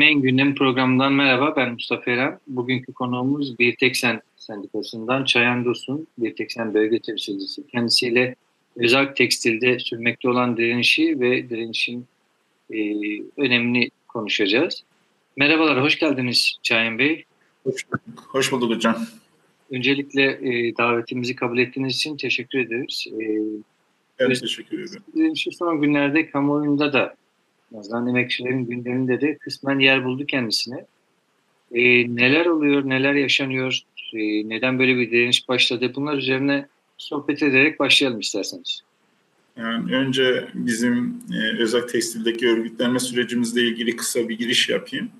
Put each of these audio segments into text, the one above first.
Emeğin Gündemi programından merhaba. Ben Mustafa Eren. Bugünkü konuğumuz Bir Teksen Sendikası'ndan Çayan Dursun, Bir Teksen Bölge Temsilcisi. Kendisiyle özel tekstilde sürmekte olan direnişi ve direnişin e, önemini konuşacağız. Merhabalar, hoş geldiniz Çayan Bey. Hoş bulduk, hoş bulduk hocam. Öncelikle e, davetimizi kabul ettiğiniz için teşekkür ederiz. E, Ben Biz- teşekkür ederim. direnişi son günlerde kamuoyunda da en azından emekçilerin gündeminde de kısmen yer buldu kendisine. E, neler oluyor, neler yaşanıyor, e, neden böyle bir direniş başladı bunlar üzerine sohbet ederek başlayalım isterseniz. Yani önce bizim e, Özak Tekstil'deki örgütlenme sürecimizle ilgili kısa bir giriş yapayım.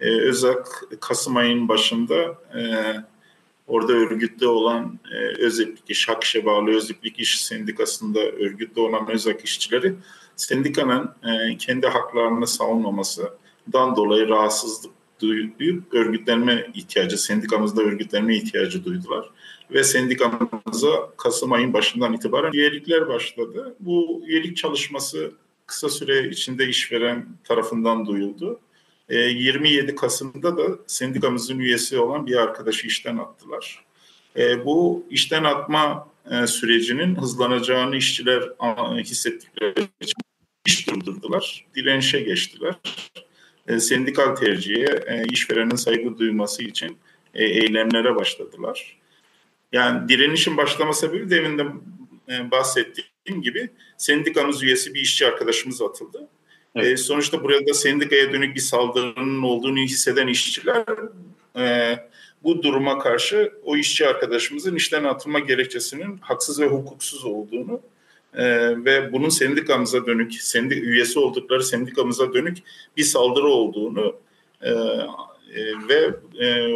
E, Özak Kasım ayının başında e, orada örgütte olan e, Öziplik İş, Hakşe bağlı Öziplik İş Sendikası'nda örgütte olan Özak işçileri sendikanın e, kendi haklarını savunmamasından dolayı rahatsızlık duyup örgütlenme ihtiyacı, sendikamızda örgütlenme ihtiyacı duydular. ve sendikamıza Kasım ayın başından itibaren üyelikler başladı. Bu üyelik çalışması kısa süre içinde işveren tarafından duyuldu. E, 27 Kasım'da da sendikamızın üyesi olan bir arkadaşı işten attılar. E, bu işten atma e, sürecinin hızlanacağını işçiler hissettikleri için iş durdurdular, direnişe geçtiler. E, sendikal tercihe, e, işverenin saygı duyması için e, eylemlere başladılar. Yani direnişin başlama sebebi demin de e, bahsettiğim gibi sendikamız üyesi bir işçi arkadaşımız atıldı. Evet. E, sonuçta burada sendikaya dönük bir saldırının olduğunu hisseden işçiler e, bu duruma karşı o işçi arkadaşımızın işten atılma gerekçesinin haksız ve hukuksuz olduğunu e, ve bunun sendikamıza dönük, sendi üyesi oldukları sendikamıza dönük bir saldırı olduğunu e, e, ve e,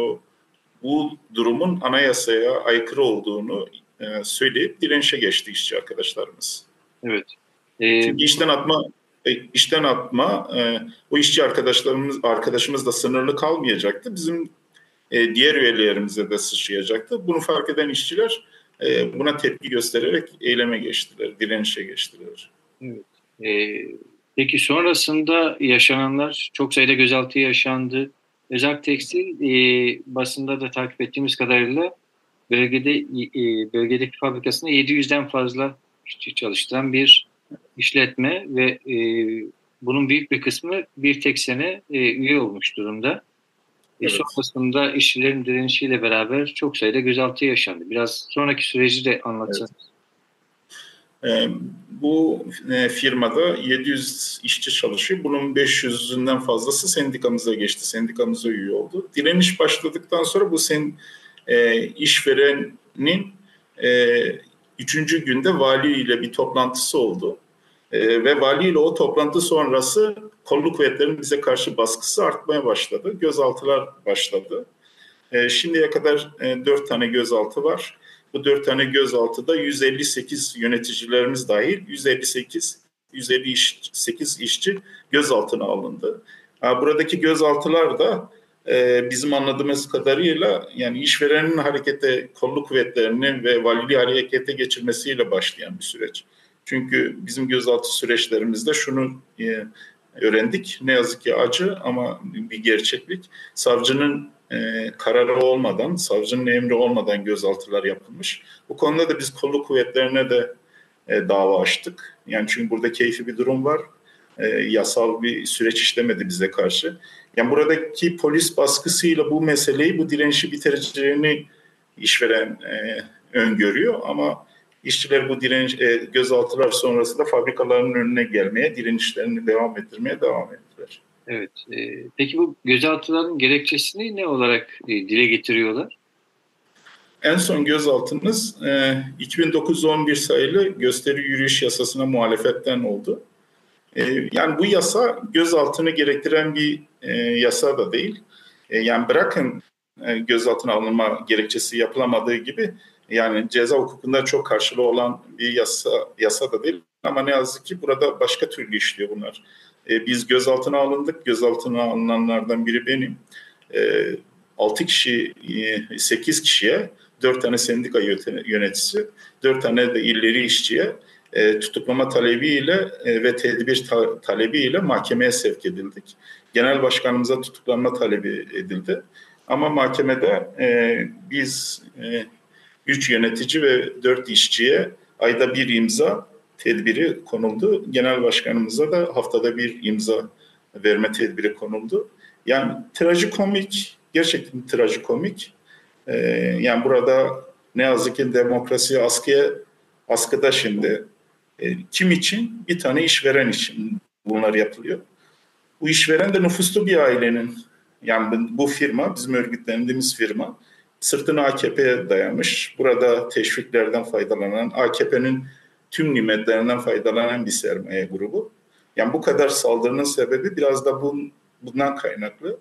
bu durumun anayasaya aykırı olduğunu e, söyleyip direnişe geçti işçi arkadaşlarımız. Evet. E, Çünkü işten atma e, işten atma e, o işçi arkadaşlarımız arkadaşımız da sınırlı kalmayacaktı. Bizim e, diğer üyelerimize de sıçrayacaktı. Bunu fark eden işçiler e, buna tepki göstererek eyleme geçtiler, direnişe geçtiler. e, peki sonrasında yaşananlar çok sayıda gözaltı yaşandı. Özel tekstil e, basında da takip ettiğimiz kadarıyla bölgede e, bölgedeki fabrikasında 700'den fazla çalıştıran bir işletme ve e, bunun büyük bir kısmı bir tek sene e, üye olmuş durumda. Evet. sonrasında işçilerin direnişiyle beraber çok sayıda gözaltı yaşandı. Biraz sonraki süreci de anlatsanız. E, bu e, firmada 700 işçi çalışıyor. Bunun 500'ünden fazlası sendikamıza geçti. Sendikamıza üye oldu. Direniş başladıktan sonra bu sen e, işverenin e, üçüncü günde vali ile bir toplantısı oldu. E, ve vali ile o toplantı sonrası kolluk kuvvetlerinin bize karşı baskısı artmaya başladı. Gözaltılar başladı. E, şimdiye kadar e, dört tane gözaltı var. Bu dört tane gözaltıda 158 yöneticilerimiz dahil 158 158 işçi gözaltına alındı. Ha, buradaki gözaltılar da e, bizim anladığımız kadarıyla yani işverenin harekete kolluk kuvvetlerini ve valiliği harekete geçirmesiyle başlayan bir süreç. Çünkü bizim gözaltı süreçlerimizde şunu e, öğrendik. Ne yazık ki acı ama bir gerçeklik. Savcının e, kararı olmadan, savcının emri olmadan gözaltılar yapılmış. Bu konuda da biz kolluk kuvvetlerine de e, dava açtık. Yani çünkü burada keyfi bir durum var. Yasal bir süreç işlemedi bize karşı. Yani buradaki polis baskısıyla bu meseleyi, bu direnişi bitireceğini işveren e, öngörüyor ama işçiler bu direniş e, gözaltılar sonrasında fabrikaların önüne gelmeye, direnişlerini devam ettirmeye devam ettiler. Evet. E, peki bu gözaltıların gerekçesini ne olarak e, dile getiriyorlar? En son gözaltımız e, 2911 sayılı gösteri yürüyüş yasasına muhalefetten oldu. E, yani bu yasa gözaltını gerektiren bir e, yasa da değil. E, yani bırakın e, gözaltına alınma gerekçesi yapılamadığı gibi yani ceza hukukunda çok karşılığı olan bir yasa yasa da değil. Ama ne yazık ki burada başka türlü işliyor bunlar. E, biz gözaltına alındık. Gözaltına alınanlardan biri benim. E, 6 kişi, e, 8 kişiye 4 tane sendika yöneticisi, 4 tane de illeri işçiye e, tutuklama talebiyle e, ve tedbir ta- talebiyle mahkemeye sevk edildik. Genel başkanımıza tutuklanma talebi edildi. Ama mahkemede e, biz e, üç yönetici ve dört işçiye ayda bir imza tedbiri konuldu. Genel başkanımıza da haftada bir imza verme tedbiri konuldu. Yani trajikomik, gerçekten trajikomik. Ee, yani burada ne yazık ki demokrasi askıya askıda şimdi. Ee, kim için? Bir tane işveren için bunlar yapılıyor. Bu işveren de nüfuslu bir ailenin yani bu firma, bizim örgütlendiğimiz firma sırtını AKP'ye dayamış. Burada teşviklerden faydalanan, AKP'nin tüm nimetlerinden faydalanan bir sermaye grubu. Yani bu kadar saldırının sebebi biraz da bun, bundan kaynaklı.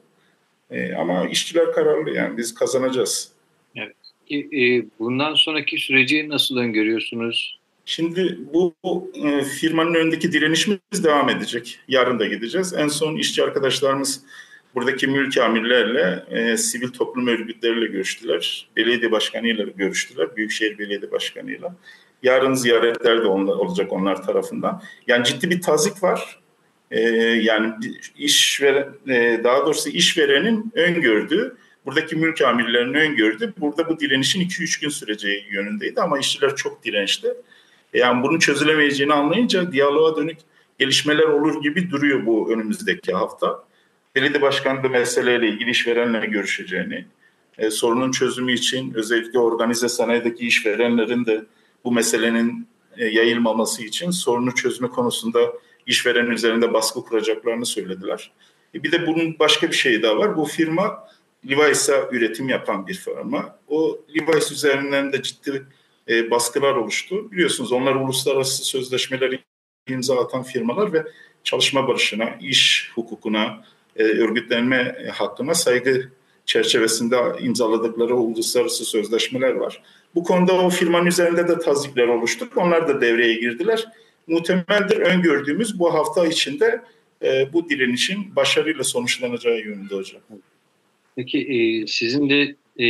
E, ama işçiler kararlı yani biz kazanacağız. Evet. E, bundan sonraki süreci nasıl öngörüyorsunuz? Şimdi bu, bu e, firmanın önündeki direnişimiz devam edecek. Yarın da gideceğiz. En son işçi arkadaşlarımız buradaki mülk amirlerle, e, sivil toplum örgütleriyle görüştüler. Belediye başkanıyla görüştüler. Büyükşehir Belediye Başkanıyla. Yarın ziyaretler de onlar, olacak onlar tarafından. Yani ciddi bir tazik var. E, yani işveren, e, daha doğrusu işverenin öngördüğü, buradaki mülk amirlerinin öngördüğü, burada bu direnişin 2-3 gün süreceği yönündeydi ama işçiler çok dirençli. Yani bunun çözülemeyeceğini anlayınca diyaloğa dönük gelişmeler olur gibi duruyor bu önümüzdeki hafta belediye başkanı da meseleyle ilgili işverenle görüşeceğini, e, sorunun çözümü için özellikle organize sanayideki işverenlerin de bu meselenin e, yayılmaması için sorunu çözme konusunda işveren üzerinde baskı kuracaklarını söylediler. E, bir de bunun başka bir şeyi daha var. Bu firma Levi's'a üretim yapan bir firma. O Levi's üzerinden de ciddi e, baskılar oluştu. Biliyorsunuz onlar uluslararası sözleşmeleri imza atan firmalar ve çalışma barışına, iş hukukuna, örgütlenme hakkına saygı çerçevesinde imzaladıkları uluslararası sözleşmeler var. Bu konuda o firmanın üzerinde de tazikler oluştu. Onlar da devreye girdiler. Muhtemeldir öngördüğümüz bu hafta içinde e, bu direnişin başarıyla sonuçlanacağı yönünde hocam. Peki e, sizin de e,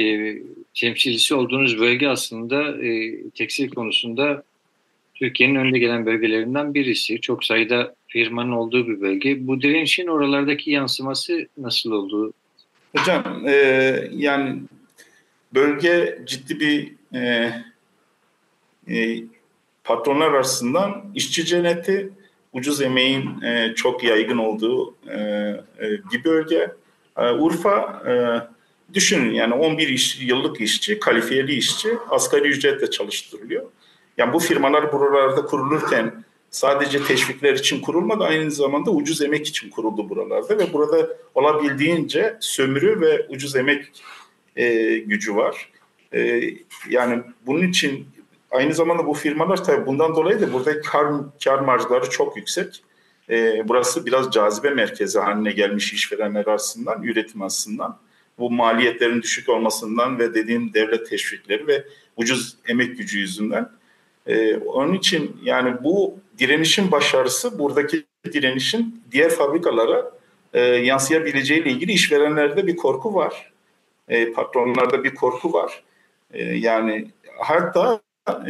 temsilcisi olduğunuz bölge aslında e, tekstil konusunda Türkiye'nin önde gelen bölgelerinden birisi. Çok sayıda firmanın olduğu bir bölge. Bu direnişin oralardaki yansıması nasıl oldu? Hocam e, yani bölge ciddi bir e, e, patronlar arasından işçi cenneti, ucuz emeğin e, çok yaygın olduğu e, e, bir bölge. E, Urfa e, düşünün yani 11 iş, yıllık işçi, kalifiyeli işçi asgari ücretle çalıştırılıyor. Yani bu firmalar buralarda kurulurken sadece teşvikler için kurulmadı aynı zamanda ucuz emek için kuruldu buralarda ve burada olabildiğince sömürü ve ucuz emek e, gücü var. E, yani bunun için aynı zamanda bu firmalar tabii bundan dolayı da burada kar, kar marjları çok yüksek. E, burası biraz cazibe merkezi haline gelmiş işverenler arasından, üretim açısından. Bu maliyetlerin düşük olmasından ve dediğim devlet teşvikleri ve ucuz emek gücü yüzünden ee, onun için yani bu direnişin başarısı buradaki direnişin diğer fabrikalara e, yansıyabileceği ile ilgili işverenlerde bir korku var. E, patronlarda bir korku var. E, yani hatta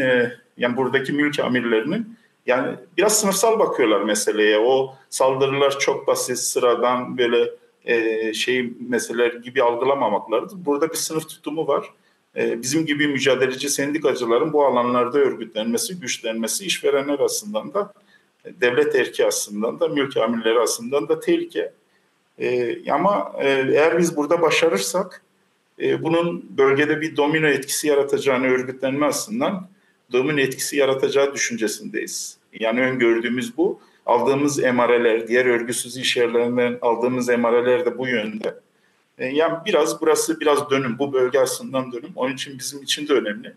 e, yani buradaki mülk amirlerinin yani biraz sınıfsal bakıyorlar meseleye. O saldırılar çok basit, sıradan böyle e, şey meseleler gibi algılamamaklarıdır. Burada bir sınıf tutumu var. Ee, bizim gibi mücadeleci sendikacıların bu alanlarda örgütlenmesi, güçlenmesi işverenler aslında da devlet erki aslında da mülk amirleri aslında da tehlike. Ee, ama e, eğer biz burada başarırsak e, bunun bölgede bir domino etkisi yaratacağını örgütlenme aslında domino etkisi yaratacağı düşüncesindeyiz. Yani öngördüğümüz bu. aldığımız emareler, diğer örgüsüz iş yerlerinden aldığımız emareler de bu yönde. E, yani biraz burası biraz dönüm, bu bölge aslında dönüm. Onun için bizim için de önemli.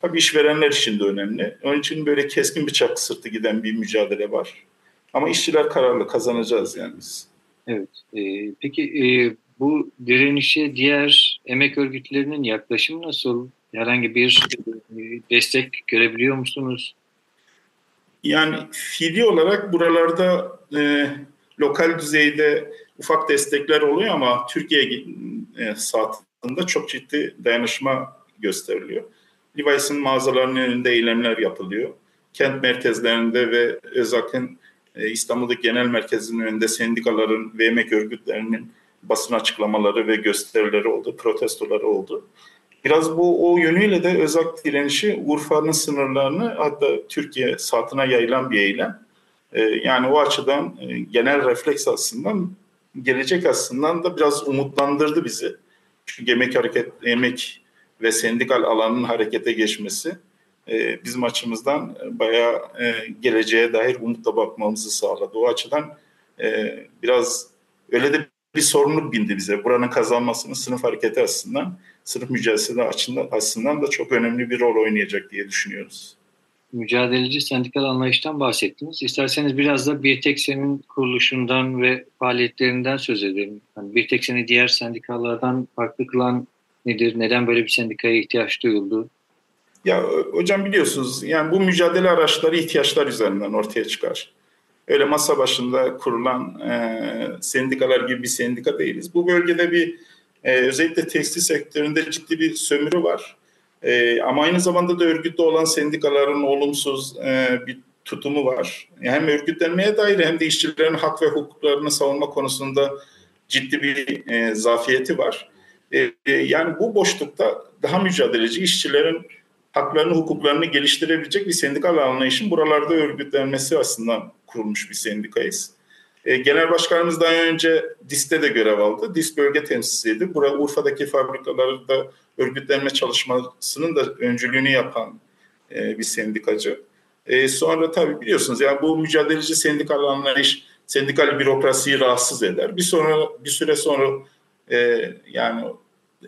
Tabii işverenler için de önemli. Onun için böyle keskin bıçak sırtı giden bir mücadele var. Ama işçiler kararlı kazanacağız yani biz. Evet. E, peki e, bu direnişe diğer emek örgütlerinin yaklaşımı nasıl? Herhangi bir e, destek görebiliyor musunuz? Yani fiili olarak buralarda e, lokal düzeyde ufak destekler oluyor ama Türkiye e, saatinde çok ciddi dayanışma gösteriliyor. Levi's'in mağazalarının önünde eylemler yapılıyor. Kent merkezlerinde ve Özak'ın e, İstanbul'daki genel merkezinin önünde sendikaların ve emek örgütlerinin basın açıklamaları ve gösterileri oldu, protestoları oldu. Biraz bu o yönüyle de Özak direnişi Urfa'nın sınırlarını hatta Türkiye saatine yayılan bir eylem. E, yani o açıdan e, genel refleks aslında gelecek aslında da biraz umutlandırdı bizi. Çünkü emek hareket, emek ve sendikal alanın harekete geçmesi e, bizim açımızdan bayağı e, geleceğe dair umutla bakmamızı sağladı. O açıdan e, biraz öyle de bir sorumluluk bindi bize. Buranın kazanmasının sınıf hareketi açısından, sınıf mücadelesi açısından, açısından da çok önemli bir rol oynayacak diye düşünüyoruz. Mücadeleci sendikal anlayıştan bahsettiniz. İsterseniz biraz da Bir Tek Sen'in kuruluşundan ve faaliyetlerinden söz edelim. Yani bir Tek Sen'i diğer sendikalardan farklı kılan nedir? Neden böyle bir sendikaya ihtiyaç duyuldu? Ya hocam biliyorsunuz yani bu mücadele araçları ihtiyaçlar üzerinden ortaya çıkar. Öyle masa başında kurulan e, sendikalar gibi bir sendika değiliz. Bu bölgede bir e, özellikle tekstil sektöründe ciddi bir sömürü var. E, ama aynı zamanda da örgütlü olan sendikaların olumsuz e, bir tutumu var. Hem örgütlenmeye dair hem de işçilerin hak ve hukuklarını savunma konusunda ciddi bir e, zafiyeti var. E, e, yani bu boşlukta daha mücadeleci işçilerin haklarını, hukuklarını geliştirebilecek bir sendikal anlayışın buralarda örgütlenmesi aslında kurulmuş bir sendikayız. E, Genel Başkanımız daha önce DİS'te de görev aldı. DİS bölge temsilcisiydi. Burada Urfa'daki fabrikalarda örgütlenme çalışmasının da öncülüğünü yapan e, bir sendikacı. E, sonra tabii biliyorsunuz yani bu mücadeleci sendikal anlayış sendikal bürokrasiyi rahatsız eder. Bir sonra bir süre sonra e, yani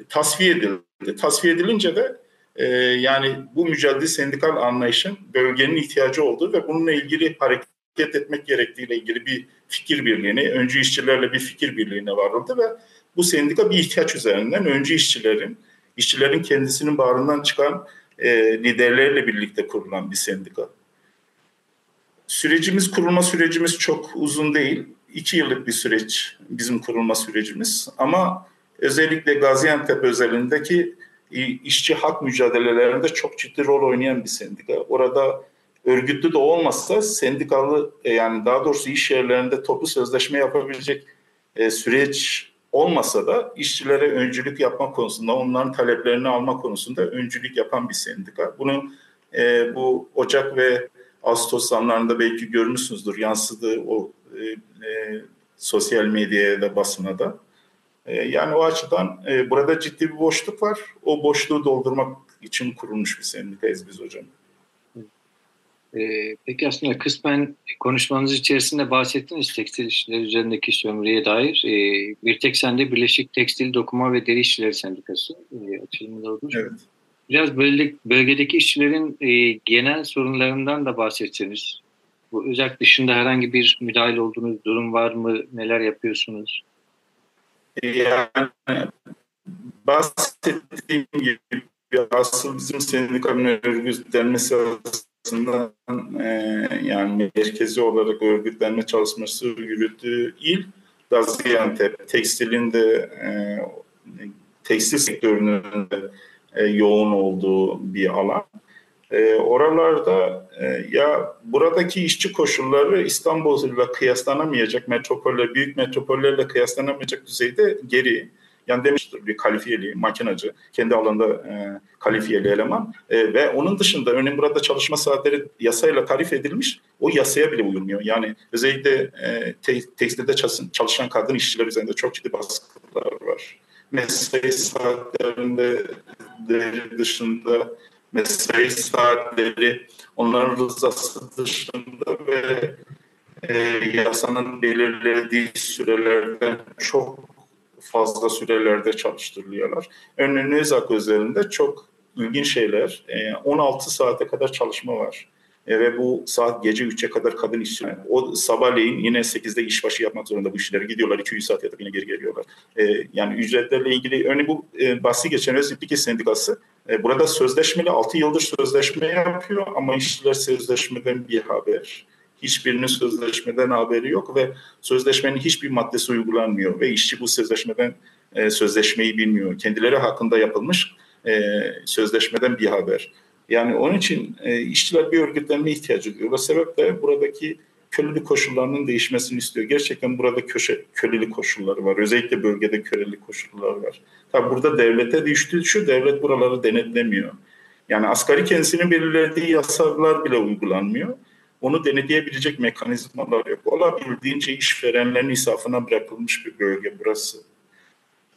tasfiye edildi. Tasfiye edilince de e, yani bu mücadele sendikal anlayışın bölgenin ihtiyacı olduğu ve bununla ilgili hareket etmek gerektiğiyle ilgili bir fikir birliğine, öncü işçilerle bir fikir birliğine varıldı ve bu sendika bir ihtiyaç üzerinden öncü işçilerin, işçilerin kendisinin bağrından çıkan e, liderlerle birlikte kurulan bir sendika. Sürecimiz, kurulma sürecimiz çok uzun değil. İki yıllık bir süreç bizim kurulma sürecimiz. Ama özellikle Gaziantep özelindeki işçi hak mücadelelerinde çok ciddi rol oynayan bir sendika. Orada örgütlü de olmazsa sendikalı e, yani daha doğrusu iş yerlerinde toplu sözleşme yapabilecek e, süreç olmasa da işçilere öncülük yapma konusunda, onların taleplerini alma konusunda öncülük yapan bir sendika. Bunu e, bu Ocak ve Ağustos zamlarında belki görmüşsünüzdür, yansıdı o e, e, sosyal medyaya da basına da. E, yani o açıdan e, burada ciddi bir boşluk var. O boşluğu doldurmak için kurulmuş bir sendikayız biz hocam. Ee, peki aslında kısmen konuşmanız içerisinde bahsettiniz tekstil işleri üzerindeki sömürüye dair. Ee, bir tek sende Birleşik Tekstil Dokuma ve Deri İşçileri Sendikası e, açılımı da olmuş. Evet. Biraz bölge, bölgedeki işçilerin e, genel sorunlarından da bahsetseniz. Bu özel dışında herhangi bir müdahil olduğunuz durum var mı? Neler yapıyorsunuz? Yani bahsettiğim gibi asıl bizim sendikanın örgütlenmesi açısından e, yani merkezi olarak örgütlenme çalışması yürüttüğü il Gaziantep. Tekstilin de e, tekstil sektörünün de e, yoğun olduğu bir alan. E, oralarda e, ya buradaki işçi koşulları İstanbul'la kıyaslanamayacak metropoller, büyük metropollerle kıyaslanamayacak düzeyde geri. Yani demiştir bir kalifiyeli, makinacı, kendi alanında e, kalifiyeli eleman e, ve onun dışında örneğin burada çalışma saatleri yasayla tarif edilmiş, o yasaya bile uyulmuyor. Yani özellikle e, te, tekstilde çalışan kadın işçiler üzerinde çok ciddi baskılar var. Mesai saatlerinde dışında mesai saatleri, onların rızası dışında ve e, yasanın belirlediği sürelerde çok fazla sürelerde çalıştırılıyorlar. Örneğin Özak özelinde çok ilginç şeyler. E, 16 saate kadar çalışma var. E, ve bu saat gece 3'e kadar kadın işçi. O sabahleyin yine 8'de işbaşı yapmak zorunda bu işlere gidiyorlar. 200 saat yatıp yine geri geliyorlar. E, yani ücretlerle ilgili örneğin bu e, bahsi geçen Öziplik Sendikası e, burada sözleşmeli 6 yıldır sözleşme yapıyor ama işçiler sözleşmeden bir haber. Hiçbirinin sözleşmeden haberi yok ve sözleşmenin hiçbir maddesi uygulanmıyor ve işçi bu sözleşmeden e, sözleşmeyi bilmiyor. Kendileri hakkında yapılmış e, sözleşmeden bir haber. Yani onun için e, işçiler bir örgütlenme ihtiyacı duyuyor. O sebeple buradaki kölelik koşullarının değişmesini istiyor. Gerçekten burada köşe, kölelik koşulları var. Özellikle bölgede kölelik koşulları var. Tabi burada devlete düştü şu devlet buraları denetlemiyor. Yani asgari kendisinin belirlediği yasalar bile uygulanmıyor. Onu denetleyebilecek mekanizmalar yok. Olabildiğince işverenlerin insafına bırakılmış bir bölge burası.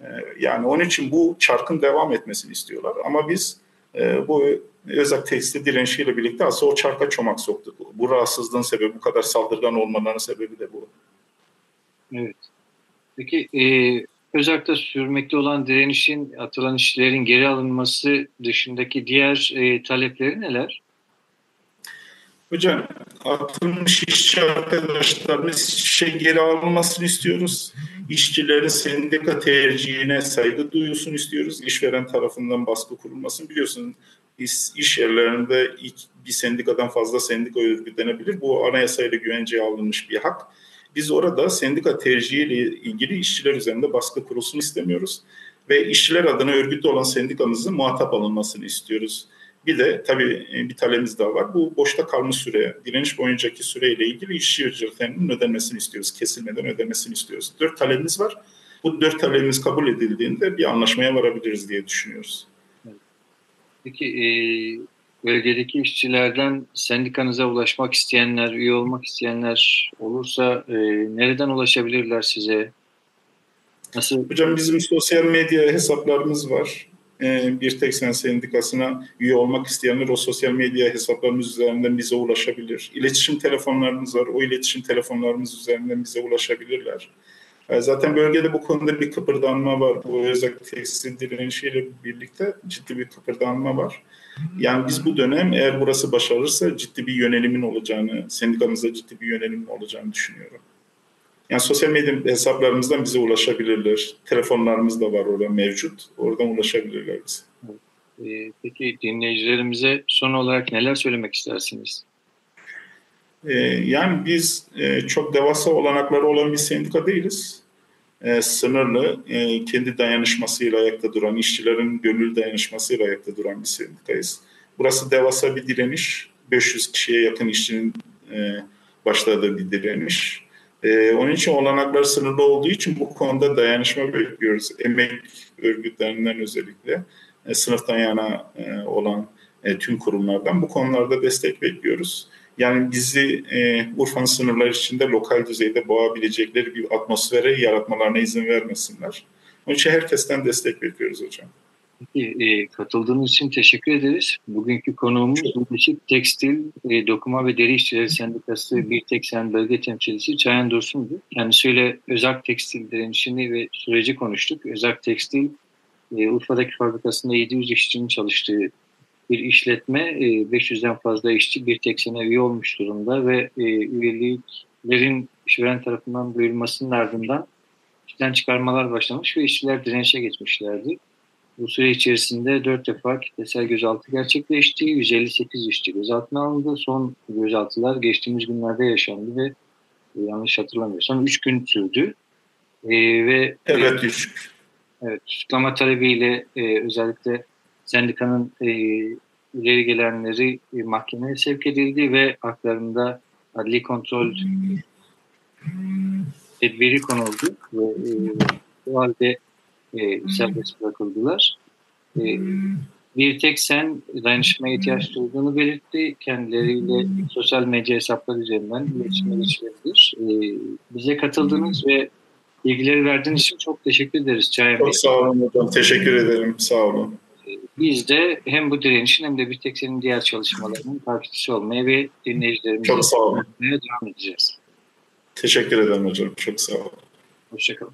E, yani onun için bu çarkın devam etmesini istiyorlar. Ama biz e, bu Özak tekstil direnişiyle birlikte aslında o çarka çomak soktuk. Bu rahatsızlığın sebebi, bu kadar saldırgan olmalarının sebebi de bu. Evet. Peki e, Özak'ta sürmekte olan direnişin, atılan işçilerin geri alınması dışındaki diğer e, talepleri neler? Hocam atılmış işçi arkadaşlarımız şey geri alınmasını istiyoruz. İşçilerin sendika tercihine saygı duyulsun istiyoruz. İşveren tarafından baskı kurulmasın. Biliyorsun iş, iş yerlerinde bir sendikadan fazla sendika örgütlenebilir. Bu anayasayla güvenceye alınmış bir hak. Biz orada sendika tercihiyle ilgili işçiler üzerinde baskı kurulsun istemiyoruz. Ve işçiler adına örgütlü olan sendikamızın muhatap alınmasını istiyoruz. Bir de tabii bir talebimiz daha var. Bu boşta kalmış süre, direniş boyuncaki süreyle ilgili işçi ücretlerinin ödenmesini istiyoruz. Kesilmeden ödenmesini istiyoruz. Dört talebimiz var. Bu dört talebimiz kabul edildiğinde bir anlaşmaya varabiliriz diye düşünüyoruz. Peki e, bölgedeki işçilerden sendikanıza ulaşmak isteyenler, üye olmak isteyenler olursa e, nereden ulaşabilirler size? Nasıl? Hocam bizim sosyal medya hesaplarımız var. E, bir tek sen sendikasına üye olmak isteyenler o sosyal medya hesaplarımız üzerinden bize ulaşabilir. İletişim telefonlarımız var. O iletişim telefonlarımız üzerinden bize ulaşabilirler. E, zaten bölgede bu konuda bir kıpırdanma var. Bu özellikle tekstil direnişiyle birlikte ciddi bir kıpırdanma var. Yani biz bu dönem eğer burası başarırsa ciddi bir yönelimin olacağını, sendikamızda ciddi bir yönelimin olacağını düşünüyorum. Yani sosyal medya hesaplarımızdan bize ulaşabilirler. Telefonlarımız da var orada mevcut. Oradan ulaşabilirler bize. Ee, peki dinleyicilerimize son olarak neler söylemek istersiniz? Ee, yani biz e, çok devasa olanakları olan bir sendika değiliz. E, sınırlı, e, kendi dayanışmasıyla ayakta duran, işçilerin gönül dayanışmasıyla ayakta duran bir sendikayız. Burası devasa bir direniş. 500 kişiye yakın işçinin başladığı bir direniş. Ee, onun için olanaklar sınırlı olduğu için bu konuda dayanışma bekliyoruz. Emek örgütlerinden özellikle e, sınıftan yana e, olan e, tüm kurumlardan bu konularda destek bekliyoruz. Yani bizi e, Urfa'nın sınırları içinde lokal düzeyde boğabilecekleri bir atmosfere yaratmalarına izin vermesinler. Onun için herkesten destek bekliyoruz hocam. Peki, e, katıldığınız için teşekkür ederiz. Bugünkü konuğumuz Birleşik Tekstil, e, Dokuma ve Deri İşçileri Sendikası Bir Teksen Bölge Temsilcisi Çayan Dursun'du. Kendisiyle Özak Tekstil direnişini ve süreci konuştuk. Özak Tekstil, e, Urfa'daki fabrikasında 700 işçinin çalıştığı bir işletme. E, 500'den fazla işçi bir teksene üye olmuş durumda ve e, üyeliklerin işveren tarafından duyurulmasının ardından işten çıkarmalar başlamış ve işçiler direnişe geçmişlerdi. Bu süre içerisinde dört defa kitlesel gözaltı gerçekleşti. 158 işçi gözaltına alındı. Son gözaltılar geçtiğimiz günlerde yaşandı ve e, yanlış hatırlamıyorsam 3 gün sürdü. E, ve Evet 3 Evet, tutuklama talebiyle e, özellikle sendikanın e, ileri gelenleri e, mahkemeye sevk edildi ve haklarında adli kontrol tedbiri konuldu. Ve, e, bu halde e, serbest bırakıldılar. E, bir tek sen dayanışmaya ihtiyaç duyduğunu belirtti. Kendileriyle sosyal medya hesapları üzerinden iletişime geçilebilir. E, bize katıldığınız ve bilgileri verdiğiniz için çok teşekkür ederiz Çağrı Çok sağ olun hocam. Teşekkür ederim. Sağ olun. E, biz de hem bu direnişin hem de bir tek senin diğer çalışmalarının takipçisi olmaya ve dinleyicilerimize Çok sağ olun. devam edeceğiz. Teşekkür ederim hocam. Çok sağ olun. Hoşçakalın.